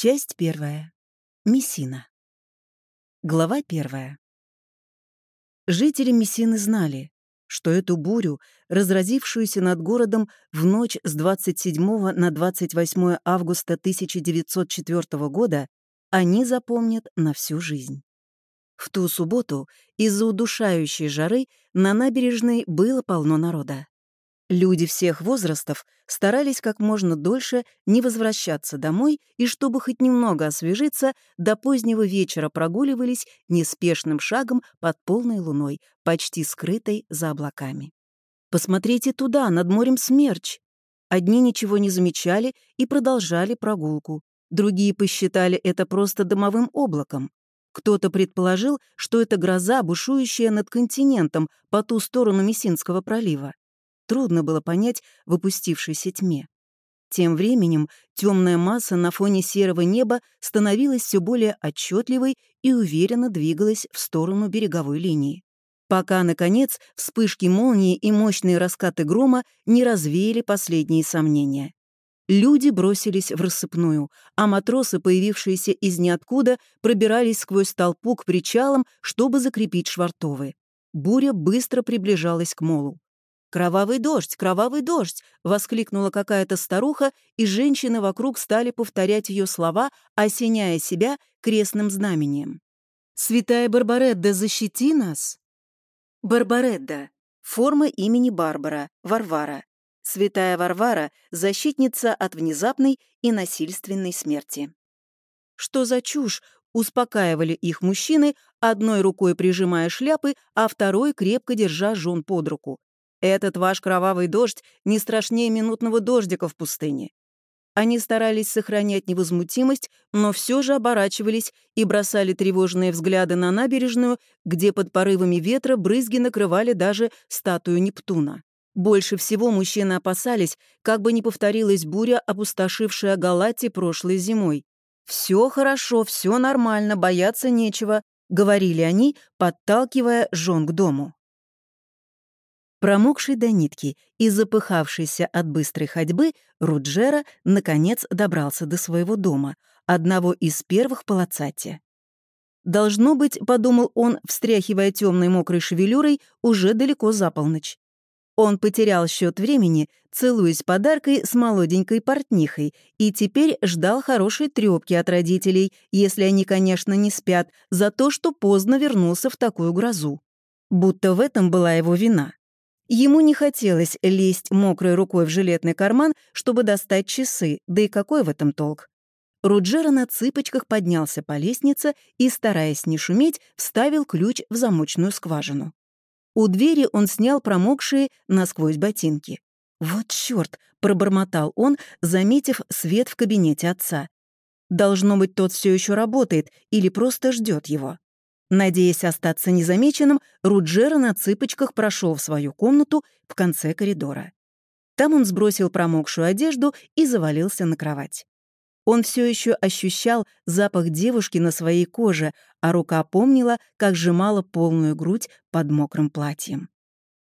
Часть первая. Мессина. Глава первая. Жители Мессины знали, что эту бурю, разразившуюся над городом в ночь с 27 на 28 августа 1904 года, они запомнят на всю жизнь. В ту субботу из-за удушающей жары на набережной было полно народа. Люди всех возрастов старались как можно дольше не возвращаться домой и, чтобы хоть немного освежиться, до позднего вечера прогуливались неспешным шагом под полной луной, почти скрытой за облаками. «Посмотрите туда, над морем смерч!» Одни ничего не замечали и продолжали прогулку, другие посчитали это просто дымовым облаком. Кто-то предположил, что это гроза, бушующая над континентом по ту сторону Мессинского пролива трудно было понять в опустившейся тьме. Тем временем темная масса на фоне серого неба становилась все более отчетливой и уверенно двигалась в сторону береговой линии. Пока, наконец, вспышки молнии и мощные раскаты грома не развеяли последние сомнения. Люди бросились в рассыпную, а матросы, появившиеся из ниоткуда, пробирались сквозь толпу к причалам, чтобы закрепить швартовы. Буря быстро приближалась к молу. «Кровавый дождь! Кровавый дождь!» — воскликнула какая-то старуха, и женщины вокруг стали повторять ее слова, осеняя себя крестным знамением. «Святая Барбаредда, защити нас!» Барбаредда — форма имени Барбара, Варвара. Святая Варвара — защитница от внезапной и насильственной смерти. «Что за чушь?» — успокаивали их мужчины, одной рукой прижимая шляпы, а второй крепко держа жен под руку. Этот ваш кровавый дождь не страшнее минутного дождика в пустыне. Они старались сохранять невозмутимость, но все же оборачивались и бросали тревожные взгляды на набережную, где под порывами ветра брызги накрывали даже статую Нептуна. Больше всего мужчины опасались, как бы не повторилась буря, опустошившая Галати прошлой зимой. «Все хорошо, все нормально, бояться нечего», — говорили они, подталкивая жен к дому. Промокший до нитки и запыхавшийся от быстрой ходьбы, Руджера наконец добрался до своего дома, одного из первых по. Должно быть, подумал он, встряхивая темной мокрой шевелюрой, уже далеко за полночь. Он потерял счет времени, целуясь подаркой с молоденькой портнихой, и теперь ждал хорошей трёпки от родителей, если они, конечно, не спят, за то, что поздно вернулся в такую грозу. Будто в этом была его вина. Ему не хотелось лезть мокрой рукой в жилетный карман, чтобы достать часы, да и какой в этом толк? Руджера на цыпочках поднялся по лестнице и, стараясь не шуметь, вставил ключ в замочную скважину. У двери он снял промокшие насквозь ботинки. «Вот чёрт!» — пробормотал он, заметив свет в кабинете отца. «Должно быть, тот все еще работает или просто ждет его». Надеясь остаться незамеченным, Руджера на цыпочках прошел в свою комнату в конце коридора. Там он сбросил промокшую одежду и завалился на кровать. Он все еще ощущал запах девушки на своей коже, а рука помнила, как сжимала полную грудь под мокрым платьем.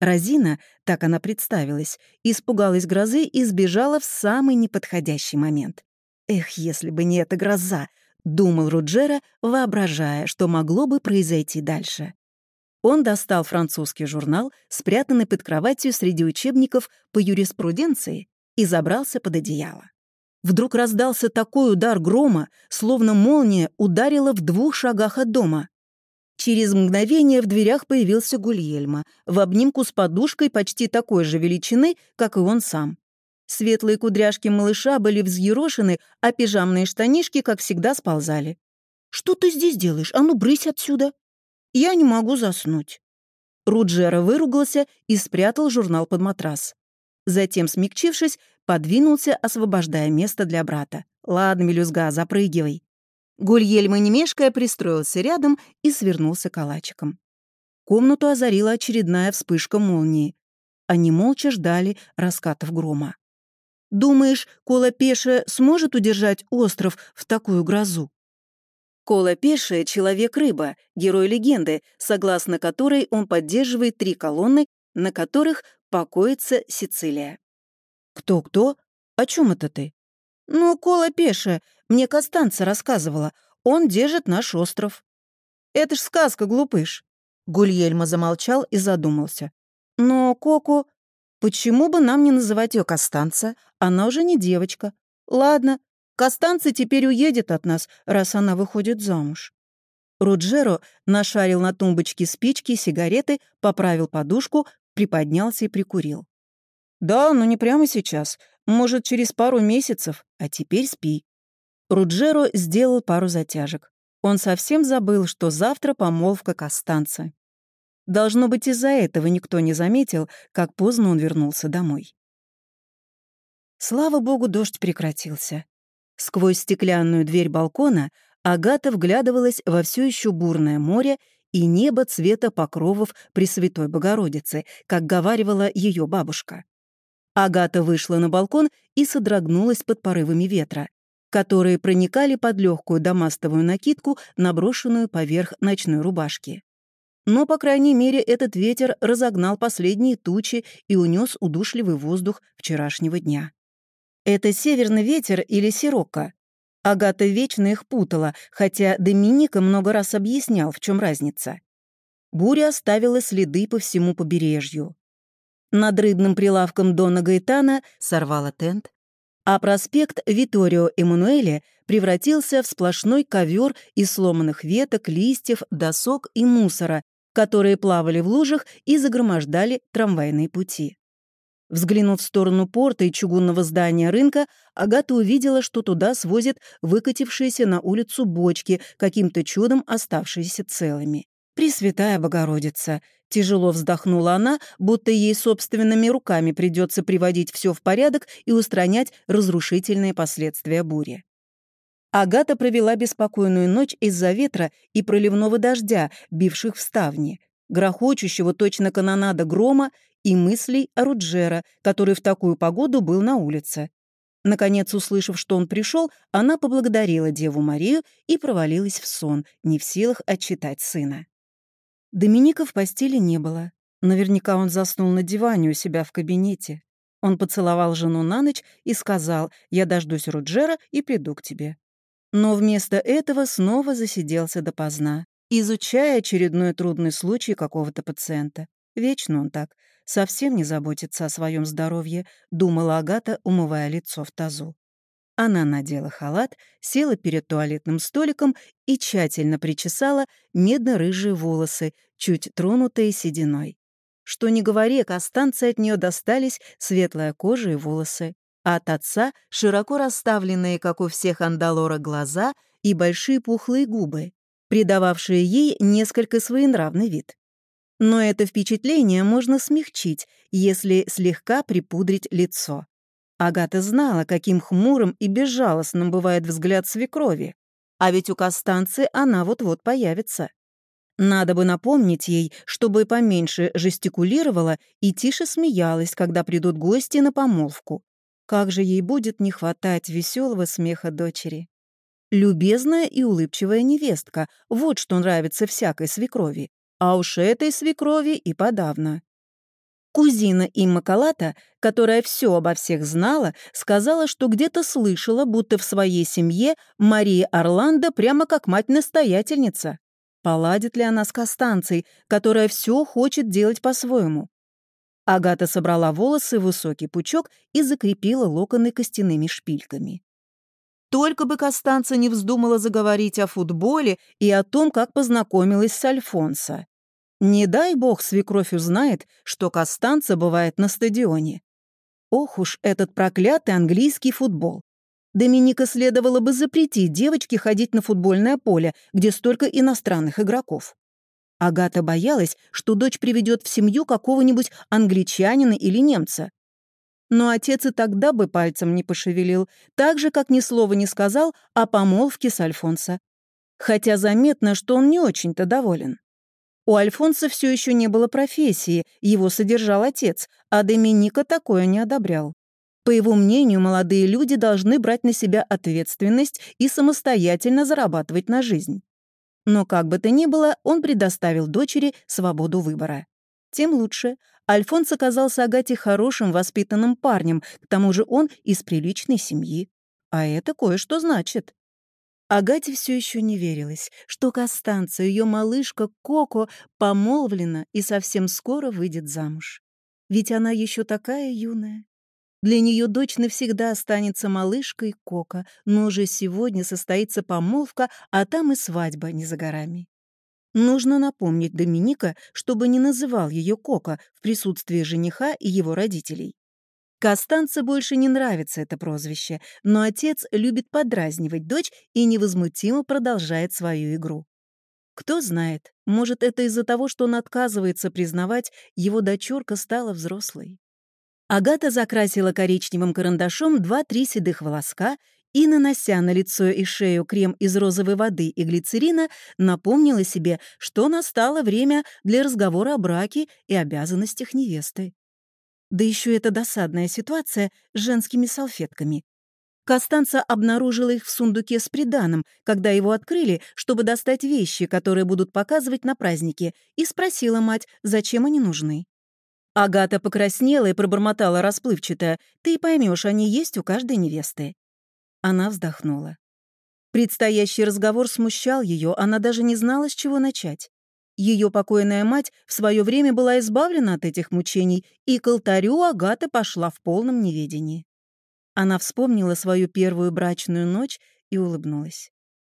Розина, так она представилась, испугалась грозы и сбежала в самый неподходящий момент. Эх, если бы не эта гроза, — думал Руджера, воображая, что могло бы произойти дальше. Он достал французский журнал, спрятанный под кроватью среди учебников по юриспруденции, и забрался под одеяло. Вдруг раздался такой удар грома, словно молния ударила в двух шагах от дома. Через мгновение в дверях появился Гульельма, в обнимку с подушкой почти такой же величины, как и он сам. Светлые кудряшки малыша были взъерошены, а пижамные штанишки, как всегда, сползали. «Что ты здесь делаешь? А ну, брысь отсюда!» «Я не могу заснуть». Руджера выругался и спрятал журнал под матрас. Затем, смягчившись, подвинулся, освобождая место для брата. «Ладно, мелюзга, запрыгивай». Гульельма, не мешкая, пристроился рядом и свернулся калачиком. Комнату озарила очередная вспышка молнии. Они молча ждали раскатов грома. Думаешь, Кола Пеша сможет удержать остров в такую грозу? Кола Пеша — человек-рыба, герой легенды, согласно которой он поддерживает три колонны, на которых покоится Сицилия. Кто-кто? О чем это ты? «Ну, Кола Пеша, мне Костанца рассказывала. Он держит наш остров». «Это ж сказка, глупыш». Гульельма замолчал и задумался. «Но Коку... Почему бы нам не называть ее Костанца? Она уже не девочка. Ладно, Костанца теперь уедет от нас, раз она выходит замуж». Руджеро нашарил на тумбочке спички, сигареты, поправил подушку, приподнялся и прикурил. «Да, но не прямо сейчас. Может, через пару месяцев. А теперь спи». Руджеро сделал пару затяжек. Он совсем забыл, что завтра помолвка Костанца. Должно быть, из-за этого никто не заметил, как поздно он вернулся домой. Слава богу, дождь прекратился. Сквозь стеклянную дверь балкона Агата вглядывалась во все еще бурное море и небо цвета покровов Пресвятой Богородицы, как говаривала ее бабушка. Агата вышла на балкон и содрогнулась под порывами ветра, которые проникали под легкую домастовую накидку, наброшенную поверх ночной рубашки. Но, по крайней мере, этот ветер разогнал последние тучи и унес удушливый воздух вчерашнего дня. Это северный ветер или сирокко? Агата вечно их путала, хотя Доминика много раз объяснял, в чем разница. Буря оставила следы по всему побережью. Над рыбным прилавком Дона Гаэтана сорвала тент, а проспект Виторио Эммануэле превратился в сплошной ковер из сломанных веток, листьев, досок и мусора, которые плавали в лужах и загромождали трамвайные пути. Взглянув в сторону порта и чугунного здания рынка, Агата увидела, что туда свозят выкатившиеся на улицу бочки, каким-то чудом оставшиеся целыми. «Пресвятая Богородица!» Тяжело вздохнула она, будто ей собственными руками придется приводить все в порядок и устранять разрушительные последствия бури. Агата провела беспокойную ночь из-за ветра и проливного дождя, бивших в ставни, грохочущего точно канонада грома и мыслей о Руджера, который в такую погоду был на улице. Наконец, услышав, что он пришел, она поблагодарила Деву Марию и провалилась в сон, не в силах отчитать сына. Доминика в постели не было. Наверняка он заснул на диване у себя в кабинете. Он поцеловал жену на ночь и сказал, «Я дождусь Руджера и приду к тебе». Но вместо этого снова засиделся допоздна, изучая очередной трудный случай какого-то пациента. Вечно он так, совсем не заботится о своем здоровье, думала Агата, умывая лицо в тазу. Она надела халат, села перед туалетным столиком и тщательно причесала медно-рыжие волосы, чуть тронутые сединой. Что ни говори, Костанции от нее достались светлая кожа и волосы а от отца широко расставленные, как у всех андалора, глаза и большие пухлые губы, придававшие ей несколько своенравный вид. Но это впечатление можно смягчить, если слегка припудрить лицо. Агата знала, каким хмурым и безжалостным бывает взгляд свекрови, а ведь у Костанцы она вот-вот появится. Надо бы напомнить ей, чтобы поменьше жестикулировала и тише смеялась, когда придут гости на помолвку. Как же ей будет не хватать веселого смеха дочери. Любезная и улыбчивая невестка — вот что нравится всякой свекрови. А уж этой свекрови и подавно. Кузина Имма Калата, которая все обо всех знала, сказала, что где-то слышала, будто в своей семье Мария Орландо прямо как мать-настоятельница. Поладит ли она с Костанцией, которая все хочет делать по-своему? Агата собрала волосы в высокий пучок и закрепила локоны костяными шпильками. Только бы Костанца не вздумала заговорить о футболе и о том, как познакомилась с Альфонсо. Не дай бог свекровь узнает, что Костанца бывает на стадионе. Ох уж этот проклятый английский футбол. Доминика следовало бы запретить девочке ходить на футбольное поле, где столько иностранных игроков. Агата боялась, что дочь приведет в семью какого-нибудь англичанина или немца. Но отец и тогда бы пальцем не пошевелил, так же, как ни слова не сказал о помолвке с Альфонсо. Хотя заметно, что он не очень-то доволен. У Альфонса все еще не было профессии, его содержал отец, а Доминика такое не одобрял. По его мнению, молодые люди должны брать на себя ответственность и самостоятельно зарабатывать на жизнь. Но как бы то ни было, он предоставил дочери свободу выбора. Тем лучше. Альфонс оказался Агате хорошим, воспитанным парнем, к тому же он из приличной семьи. а это кое-что значит. Агате все еще не верилось, что Костанца, ее малышка Коко, помолвлена и совсем скоро выйдет замуж. Ведь она еще такая юная. Для нее дочь навсегда останется малышкой Кока, но уже сегодня состоится помолвка, а там и свадьба не за горами. Нужно напомнить Доминика, чтобы не называл ее Кока в присутствии жениха и его родителей. Костанце больше не нравится это прозвище, но отец любит подразнивать дочь и невозмутимо продолжает свою игру. Кто знает, может, это из-за того, что он отказывается признавать, его дочурка стала взрослой. Агата закрасила коричневым карандашом два-три седых волоска и, нанося на лицо и шею крем из розовой воды и глицерина, напомнила себе, что настало время для разговора о браке и обязанностях невесты. Да еще эта досадная ситуация с женскими салфетками. Костанца обнаружила их в сундуке с приданым, когда его открыли, чтобы достать вещи, которые будут показывать на празднике, и спросила мать, зачем они нужны. Агата покраснела и пробормотала расплывчато. «Ты поймешь, они есть у каждой невесты». Она вздохнула. Предстоящий разговор смущал ее, она даже не знала, с чего начать. Ее покойная мать в свое время была избавлена от этих мучений, и к алтарю Агата пошла в полном неведении. Она вспомнила свою первую брачную ночь и улыбнулась.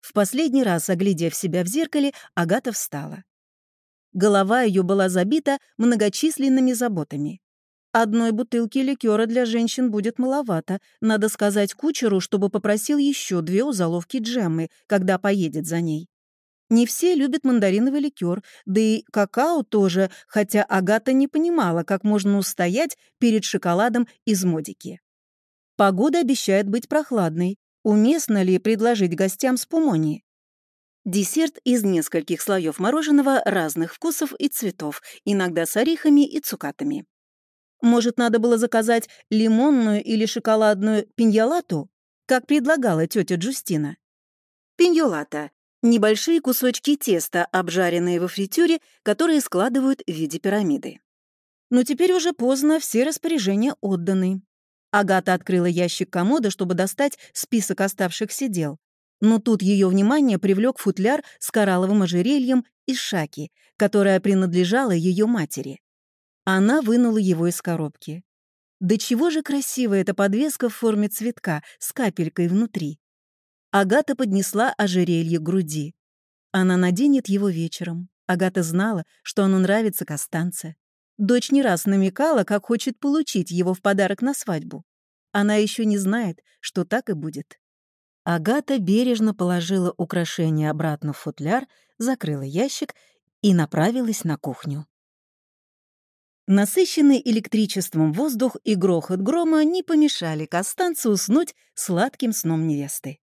В последний раз, оглядев себя в зеркале, Агата встала. Голова ее была забита многочисленными заботами. Одной бутылки ликера для женщин будет маловато. Надо сказать кучеру, чтобы попросил еще две узоловки джеммы, когда поедет за ней. Не все любят мандариновый ликер, да и какао тоже, хотя Агата не понимала, как можно устоять перед шоколадом из модики. Погода обещает быть прохладной. Уместно ли предложить гостям спумони? Десерт из нескольких слоев мороженого разных вкусов и цветов, иногда с орехами и цукатами. Может, надо было заказать лимонную или шоколадную пиньолату, как предлагала тетя Джустина? Пиньолата Небольшие кусочки теста, обжаренные во фритюре, которые складывают в виде пирамиды. Но теперь уже поздно, все распоряжения отданы. Агата открыла ящик комода, чтобы достать список оставшихся дел. Но тут ее внимание привлек футляр с коралловым ожерельем из шаки, которая принадлежала ее матери. Она вынула его из коробки. Да чего же красивая эта подвеска в форме цветка с капелькой внутри. Агата поднесла ожерелье к груди. Она наденет его вечером. Агата знала, что оно нравится Костанце. Дочь не раз намекала, как хочет получить его в подарок на свадьбу. Она еще не знает, что так и будет. Агата бережно положила украшение обратно в футляр, закрыла ящик и направилась на кухню. Насыщенный электричеством воздух и грохот грома не помешали Костанце уснуть сладким сном невесты.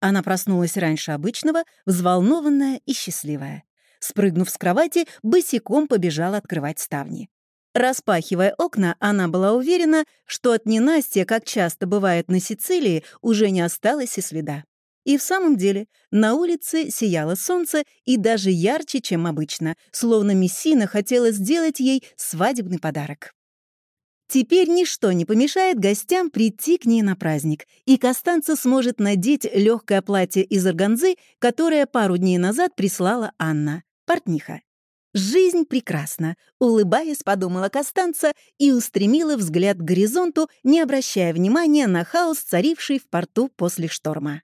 Она проснулась раньше обычного, взволнованная и счастливая. Спрыгнув с кровати, босиком побежала открывать ставни. Распахивая окна, она была уверена, что от ненастья, как часто бывает на Сицилии, уже не осталось и следа. И в самом деле на улице сияло солнце и даже ярче, чем обычно, словно Мессина хотела сделать ей свадебный подарок. Теперь ничто не помешает гостям прийти к ней на праздник, и Костанца сможет надеть легкое платье из органзы, которое пару дней назад прислала Анна, портниха. «Жизнь прекрасна», — улыбаясь, подумала Костанца и устремила взгляд к горизонту, не обращая внимания на хаос, царивший в порту после шторма.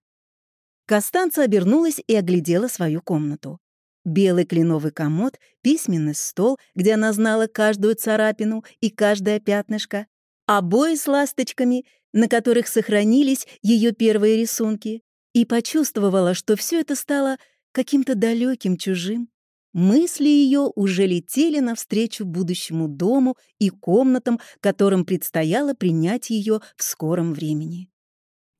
Костанца обернулась и оглядела свою комнату. Белый кленовый комод, письменный стол, где она знала каждую царапину и каждое пятнышко, обои с ласточками, на которых сохранились ее первые рисунки, и почувствовала, что все это стало каким-то далеким, чужим. Мысли ее уже летели навстречу будущему дому и комнатам, которым предстояло принять ее в скором времени.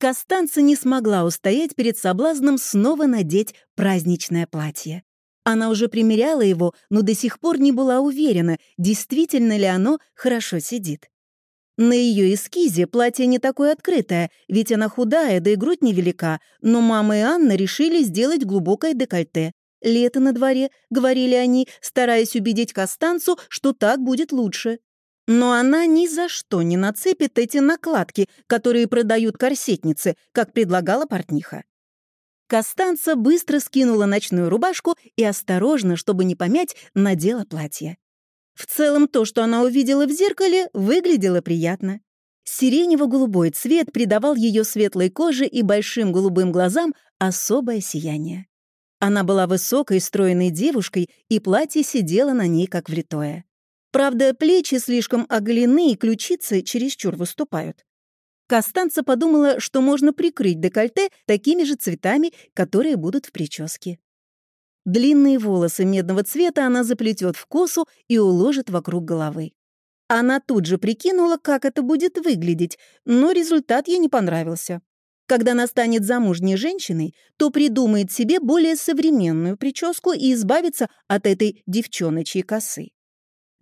Костанца не смогла устоять перед соблазном снова надеть праздничное платье. Она уже примеряла его, но до сих пор не была уверена, действительно ли оно хорошо сидит. На ее эскизе платье не такое открытое, ведь она худая, да и грудь невелика, но мама и Анна решили сделать глубокое декольте. «Лето на дворе», — говорили они, стараясь убедить Костанцу, что так будет лучше. Но она ни за что не нацепит эти накладки, которые продают корсетницы, как предлагала портниха. Костанца быстро скинула ночную рубашку и осторожно, чтобы не помять, надела платье. В целом то, что она увидела в зеркале, выглядело приятно. Сиренево-голубой цвет придавал ее светлой коже и большим голубым глазам особое сияние. Она была высокой, стройной девушкой, и платье сидело на ней как влитое. Правда, плечи слишком оголены, и ключицы чересчур выступают. Костанца подумала, что можно прикрыть декольте такими же цветами, которые будут в прическе. Длинные волосы медного цвета она заплетет в косу и уложит вокруг головы. Она тут же прикинула, как это будет выглядеть, но результат ей не понравился. Когда она станет замужней женщиной, то придумает себе более современную прическу и избавится от этой девчоночьей косы.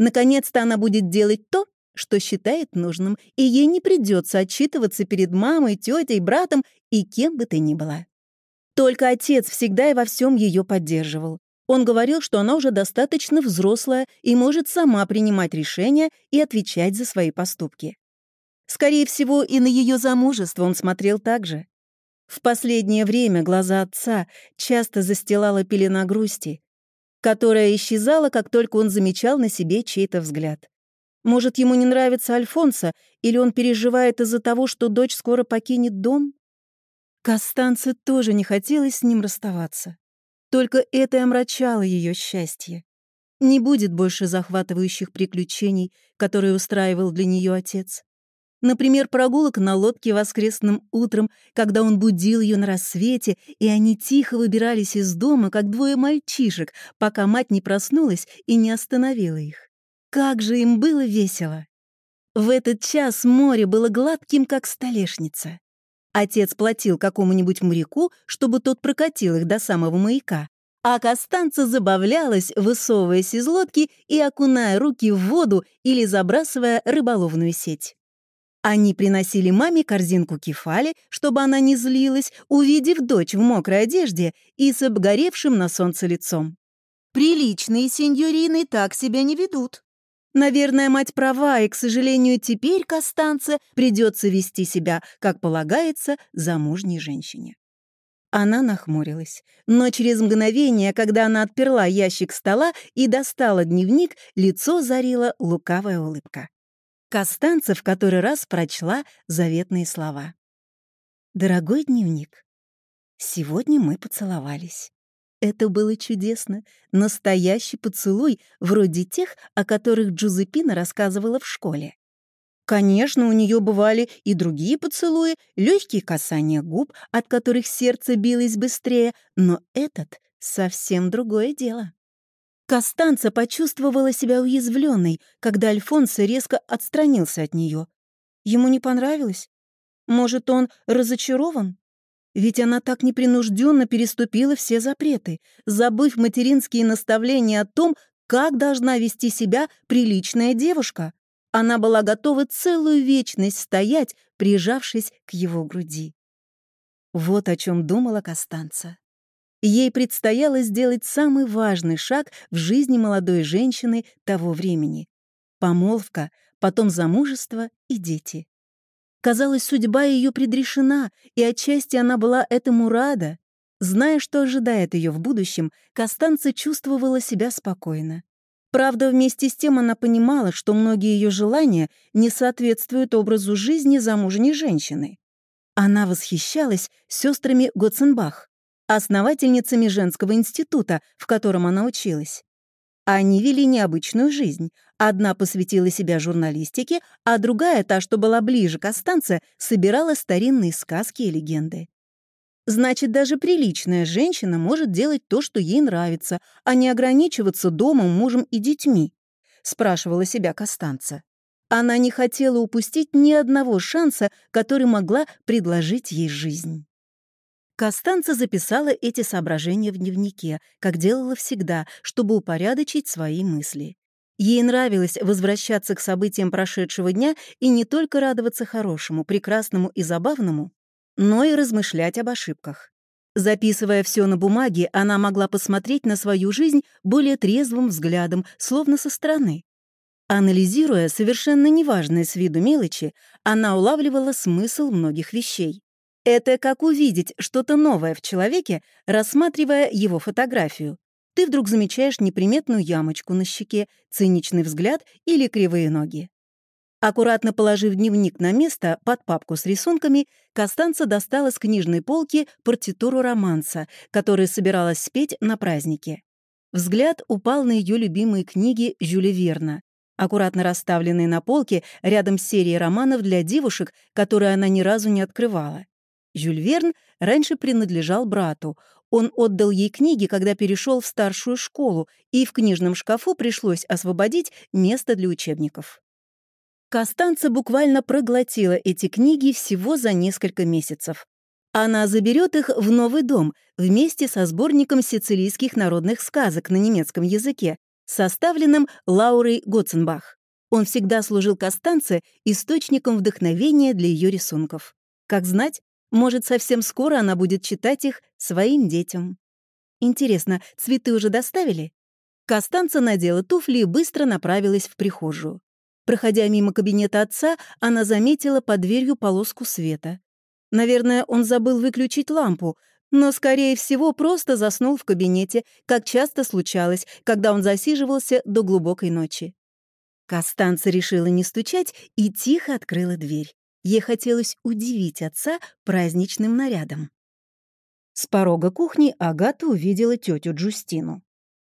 Наконец-то она будет делать то, что считает нужным, и ей не придется отчитываться перед мамой, тетей, братом и кем бы ты ни была. Только отец всегда и во всем ее поддерживал. Он говорил, что она уже достаточно взрослая и может сама принимать решения и отвечать за свои поступки. Скорее всего, и на ее замужество он смотрел так же. В последнее время глаза отца часто застилала пелена грусти, которая исчезала, как только он замечал на себе чей-то взгляд. Может, ему не нравится Альфонсо, или он переживает из-за того, что дочь скоро покинет дом? Костанце тоже не хотелось с ним расставаться. Только это и омрачало ее счастье. Не будет больше захватывающих приключений, которые устраивал для нее отец. Например, прогулок на лодке воскресным утром, когда он будил ее на рассвете, и они тихо выбирались из дома, как двое мальчишек, пока мать не проснулась и не остановила их. Как же им было весело! В этот час море было гладким, как столешница. Отец платил какому-нибудь моряку, чтобы тот прокатил их до самого маяка, а Костанца забавлялась, высовываясь из лодки и окуная руки в воду или забрасывая рыболовную сеть. Они приносили маме корзинку кефали, чтобы она не злилась, увидев дочь в мокрой одежде и с обгоревшим на солнце лицом. «Приличные сеньорины так себя не ведут». Наверное, мать права, и, к сожалению, теперь Костанце придется вести себя, как полагается, замужней женщине. Она нахмурилась, но через мгновение, когда она отперла ящик стола и достала дневник, лицо зарила лукавая улыбка. Костанца в который раз прочла заветные слова. «Дорогой дневник, сегодня мы поцеловались. Это было чудесно. Настоящий поцелуй, вроде тех, о которых Джузепина рассказывала в школе. Конечно, у нее бывали и другие поцелуи, легкие касания губ, от которых сердце билось быстрее, но этот — совсем другое дело. Костанца почувствовала себя уязвленной, когда Альфонсо резко отстранился от нее. Ему не понравилось? Может, он разочарован? Ведь она так непринужденно переступила все запреты, забыв материнские наставления о том, как должна вести себя приличная девушка. Она была готова целую вечность стоять, прижавшись к его груди. Вот о чем думала Костанца. Ей предстояло сделать самый важный шаг в жизни молодой женщины того времени. Помолвка, потом замужество и дети. Казалось, судьба ее предрешена, и отчасти она была этому рада. Зная, что ожидает ее в будущем, Костанца чувствовала себя спокойно. Правда, вместе с тем она понимала, что многие ее желания не соответствуют образу жизни замужней женщины. Она восхищалась сестрами Готценбах, основательницами женского института, в котором она училась. Они вели необычную жизнь. Одна посвятила себя журналистике, а другая, та, что была ближе к Останце, собирала старинные сказки и легенды. Значит, даже приличная женщина может делать то, что ей нравится, а не ограничиваться домом, мужем и детьми, спрашивала себя Костанца. Она не хотела упустить ни одного шанса, который могла предложить ей жизнь. Костанца записала эти соображения в дневнике, как делала всегда, чтобы упорядочить свои мысли. Ей нравилось возвращаться к событиям прошедшего дня и не только радоваться хорошему, прекрасному и забавному, но и размышлять об ошибках. Записывая все на бумаге, она могла посмотреть на свою жизнь более трезвым взглядом, словно со стороны. Анализируя совершенно неважные с виду мелочи, она улавливала смысл многих вещей. Это как увидеть что-то новое в человеке, рассматривая его фотографию. Ты вдруг замечаешь неприметную ямочку на щеке, циничный взгляд или кривые ноги. Аккуратно положив дневник на место под папку с рисунками, Костанца достала с книжной полки партитуру романса, который собиралась спеть на празднике. Взгляд упал на ее любимые книги Жюля Верна аккуратно расставленные на полке рядом с серией романов для девушек, которые она ни разу не открывала. Жюль Верн раньше принадлежал брату. Он отдал ей книги, когда перешел в старшую школу, и в книжном шкафу пришлось освободить место для учебников. Костанца буквально проглотила эти книги всего за несколько месяцев. Она заберет их в новый дом вместе со сборником сицилийских народных сказок на немецком языке, составленным Лаурой Готценбах. Он всегда служил Костанце источником вдохновения для ее рисунков. Как знать, может, совсем скоро она будет читать их своим детям. Интересно, цветы уже доставили? Костанца надела туфли и быстро направилась в прихожую. Проходя мимо кабинета отца, она заметила под дверью полоску света. Наверное, он забыл выключить лампу, но, скорее всего, просто заснул в кабинете, как часто случалось, когда он засиживался до глубокой ночи. Костанца решила не стучать и тихо открыла дверь. Ей хотелось удивить отца праздничным нарядом. С порога кухни Агата увидела тетю Джустину.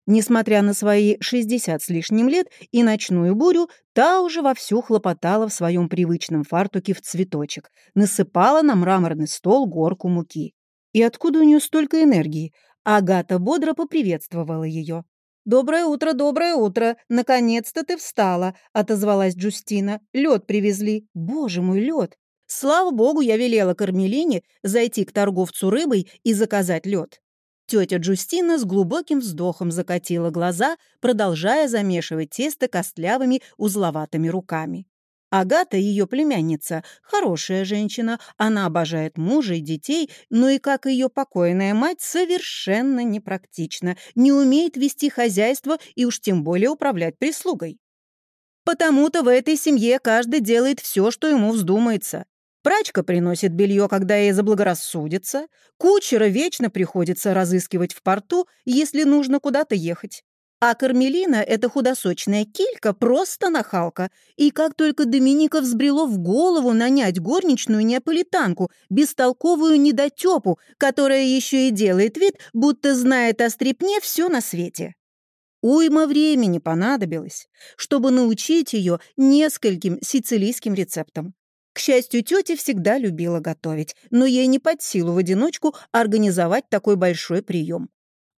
Несмотря на свои 60 с лишним лет и ночную бурю, та уже вовсю хлопотала в своем привычном фартуке в цветочек, насыпала на мраморный стол горку муки. И откуда у нее столько энергии? Агата бодро поприветствовала ее. «Доброе утро, доброе утро! Наконец-то ты встала!» — отозвалась Джустина. «Лед привезли. Боже мой, лед! Слава богу, я велела Кармелине зайти к торговцу рыбой и заказать лед. Тетя Джустина с глубоким вздохом закатила глаза, продолжая замешивать тесто костлявыми узловатыми руками. Агата, ее племянница, хорошая женщина, она обожает мужа и детей, но и, как ее покойная мать, совершенно непрактична, не умеет вести хозяйство и уж тем более управлять прислугой. Потому-то в этой семье каждый делает все, что ему вздумается. Прачка приносит белье, когда ей заблагорассудится, кучера вечно приходится разыскивать в порту, если нужно куда-то ехать. А Кармелина, эта худосочная килька, просто нахалка. И как только Доминика взбрело в голову нанять горничную неаполитанку, бестолковую недотепу, которая еще и делает вид, будто знает о стрепне все на свете. Уйма времени понадобилось, чтобы научить ее нескольким сицилийским рецептам. К счастью, тетя всегда любила готовить, но ей не под силу в одиночку организовать такой большой прием.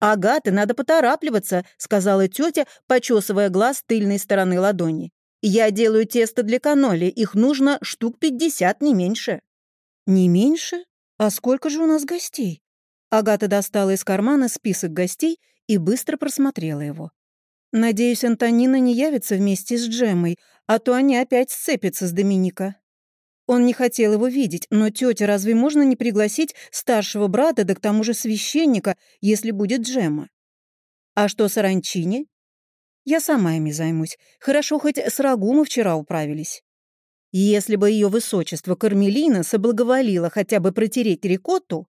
«Агаты, надо поторапливаться», — сказала тетя, почесывая глаз тыльной стороны ладони. «Я делаю тесто для каноли, их нужно штук пятьдесят, не меньше». «Не меньше? А сколько же у нас гостей?» Агата достала из кармана список гостей и быстро просмотрела его. «Надеюсь, Антонина не явится вместе с Джемой, а то они опять сцепятся с Доминика». Он не хотел его видеть, но тетя, разве можно не пригласить старшего брата, да к тому же священника, если будет Джема? А что с Аранчини? Я сама ими займусь. Хорошо, хоть с рагу мы вчера управились. Если бы ее высочество Кармелина соблаговолило хотя бы протереть рикотту...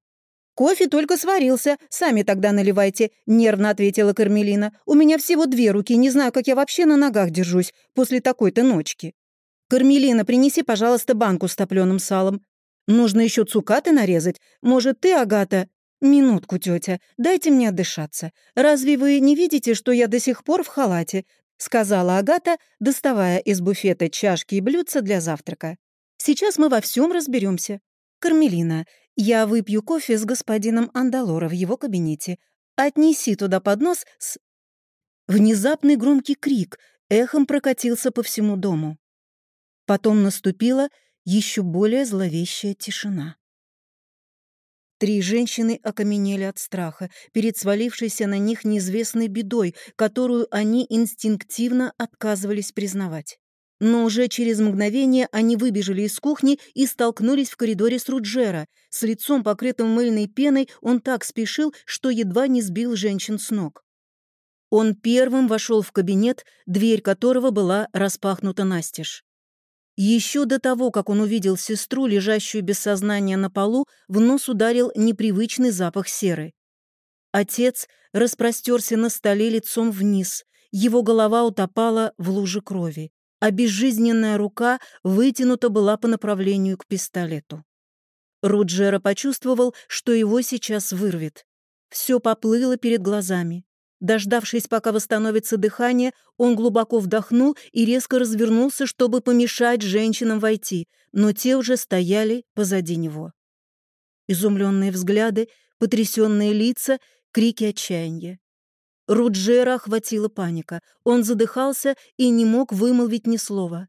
«Кофе только сварился, сами тогда наливайте», — нервно ответила Кармелина. «У меня всего две руки, не знаю, как я вообще на ногах держусь после такой-то ночки». «Кармелина, принеси, пожалуйста, банку с топленым салом. Нужно еще цукаты нарезать. Может, ты, Агата...» «Минутку, тетя, дайте мне отдышаться. Разве вы не видите, что я до сих пор в халате?» — сказала Агата, доставая из буфета чашки и блюдца для завтрака. «Сейчас мы во всем разберемся. Кармелина, я выпью кофе с господином Андалора в его кабинете. Отнеси туда поднос с...» Внезапный громкий крик эхом прокатился по всему дому. Потом наступила еще более зловещая тишина. Три женщины окаменели от страха перед свалившейся на них неизвестной бедой, которую они инстинктивно отказывались признавать. Но уже через мгновение они выбежали из кухни и столкнулись в коридоре с Руджера. С лицом, покрытым мыльной пеной, он так спешил, что едва не сбил женщин с ног. Он первым вошел в кабинет, дверь которого была распахнута настежь. Еще до того, как он увидел сестру, лежащую без сознания на полу, в нос ударил непривычный запах серы. Отец распростерся на столе лицом вниз, его голова утопала в луже крови, а безжизненная рука вытянута была по направлению к пистолету. Руджера почувствовал, что его сейчас вырвет. Все поплыло перед глазами. Дождавшись, пока восстановится дыхание, он глубоко вдохнул и резко развернулся, чтобы помешать женщинам войти, но те уже стояли позади него. Изумленные взгляды, потрясенные лица, крики отчаяния. Руджера охватила паника. Он задыхался и не мог вымолвить ни слова.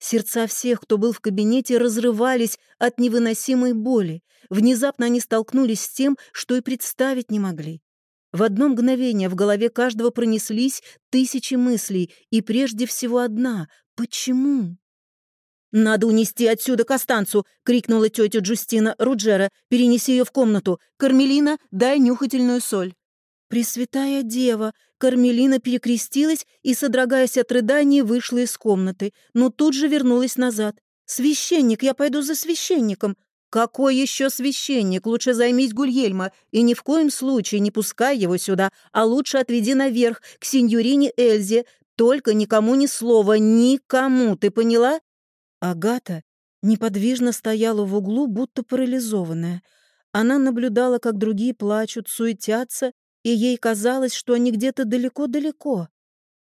Сердца всех, кто был в кабинете, разрывались от невыносимой боли. Внезапно они столкнулись с тем, что и представить не могли. В одно мгновение в голове каждого пронеслись тысячи мыслей, и прежде всего одна — почему? «Надо унести отсюда Костанцу!» — крикнула тетя Джустина Руджера. «Перенеси ее в комнату. Кармелина, дай нюхательную соль». Пресвятая Дева! Кармелина перекрестилась и, содрогаясь от рыданий, вышла из комнаты, но тут же вернулась назад. «Священник, я пойду за священником!» «Какой еще священник? Лучше займись Гульельма и ни в коем случае не пускай его сюда, а лучше отведи наверх, к сеньорине Эльзе. Только никому ни слова, никому, ты поняла?» Агата неподвижно стояла в углу, будто парализованная. Она наблюдала, как другие плачут, суетятся, и ей казалось, что они где-то далеко-далеко.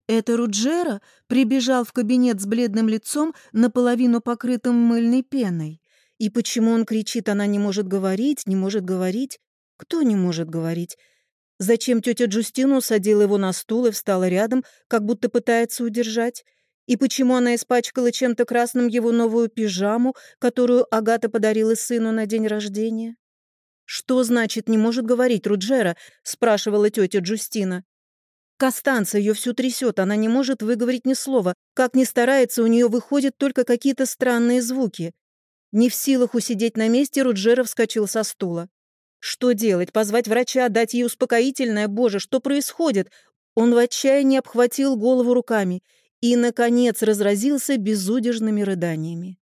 Это Руджера прибежал в кабинет с бледным лицом, наполовину покрытым мыльной пеной. И почему он кричит, она не может говорить, не может говорить? Кто не может говорить? Зачем тетя Джустина усадила его на стул и встала рядом, как будто пытается удержать? И почему она испачкала чем-то красным его новую пижаму, которую Агата подарила сыну на день рождения? «Что значит «не может говорить» Руджера?» — спрашивала тетя Джустина. Костанца ее всю трясет, она не может выговорить ни слова. Как ни старается, у нее выходят только какие-то странные звуки. Не в силах усидеть на месте, Руджера вскочил со стула. Что делать? Позвать врача, дать ей успокоительное? Боже, что происходит? Он в отчаянии обхватил голову руками и, наконец, разразился безудержными рыданиями.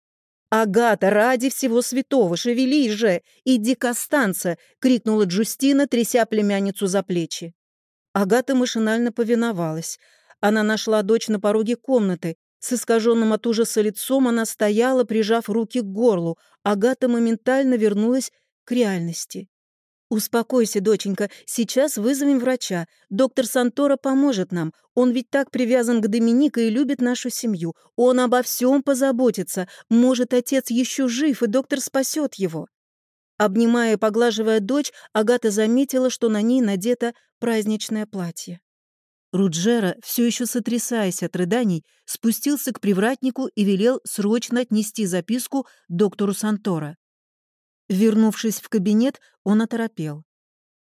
«Агата, ради всего святого, шевелись же! Иди к Останце!» — крикнула Джустина, тряся племянницу за плечи. Агата машинально повиновалась. Она нашла дочь на пороге комнаты. С искаженным от ужаса лицом она стояла, прижав руки к горлу. Агата моментально вернулась к реальности. «Успокойся, доченька, сейчас вызовем врача. Доктор Сантора поможет нам. Он ведь так привязан к Доминика и любит нашу семью. Он обо всем позаботится. Может, отец еще жив, и доктор спасет его». Обнимая и поглаживая дочь, Агата заметила, что на ней надето праздничное платье. Руджера, все еще сотрясаясь от рыданий, спустился к привратнику и велел срочно отнести записку доктору Сантора. Вернувшись в кабинет, он оторопел.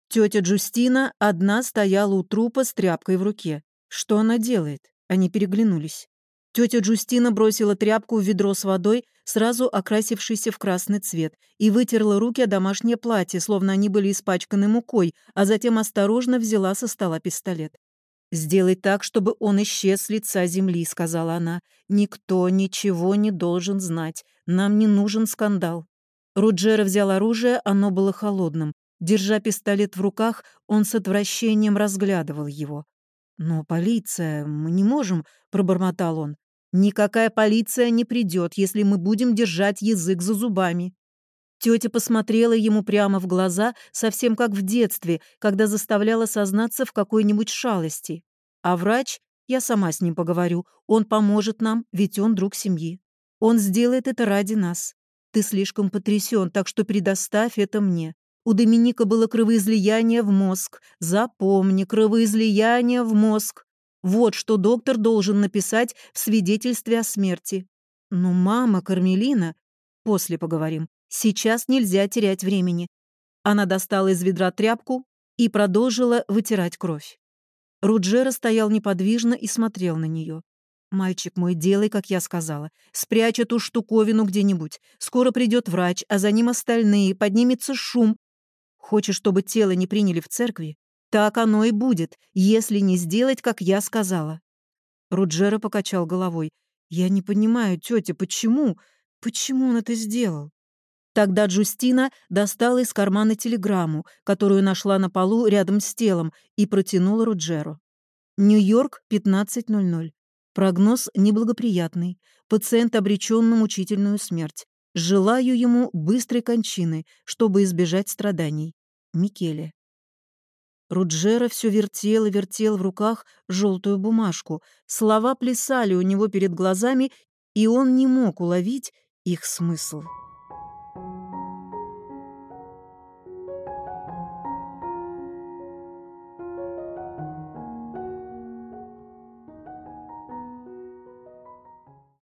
Тетя Джустина одна стояла у трупа с тряпкой в руке. Что она делает? Они переглянулись. Тетя Джустина бросила тряпку в ведро с водой, сразу окрасившейся в красный цвет, и вытерла руки о домашнее платье, словно они были испачканы мукой, а затем осторожно взяла со стола пистолет. «Сделай так, чтобы он исчез с лица земли», — сказала она. «Никто ничего не должен знать. Нам не нужен скандал». Руджера взял оружие, оно было холодным. Держа пистолет в руках, он с отвращением разглядывал его. «Но полиция, мы не можем», — пробормотал он. «Никакая полиция не придет, если мы будем держать язык за зубами». Тетя посмотрела ему прямо в глаза, совсем как в детстве, когда заставляла сознаться в какой-нибудь шалости. А врач, я сама с ним поговорю, он поможет нам, ведь он друг семьи. Он сделает это ради нас. Ты слишком потрясен, так что предоставь это мне. У Доминика было кровоизлияние в мозг. Запомни, кровоизлияние в мозг. Вот что доктор должен написать в свидетельстве о смерти. Ну, мама, Кармелина, после поговорим. Сейчас нельзя терять времени. Она достала из ведра тряпку и продолжила вытирать кровь. Руджера стоял неподвижно и смотрел на нее. «Мальчик мой, делай, как я сказала. Спрячь эту штуковину где-нибудь. Скоро придет врач, а за ним остальные, поднимется шум. Хочешь, чтобы тело не приняли в церкви? Так оно и будет, если не сделать, как я сказала. Руджера покачал головой. «Я не понимаю, тетя, почему? Почему он это сделал?» Тогда Джустина достала из кармана телеграмму, которую нашла на полу рядом с телом, и протянула Руджеру. Нью-Йорк, 15.00. Прогноз неблагоприятный. Пациент обречен на мучительную смерть. Желаю ему быстрой кончины, чтобы избежать страданий. Микеле. Руджера все вертел и вертел в руках желтую бумажку. Слова плясали у него перед глазами, и он не мог уловить их смысл.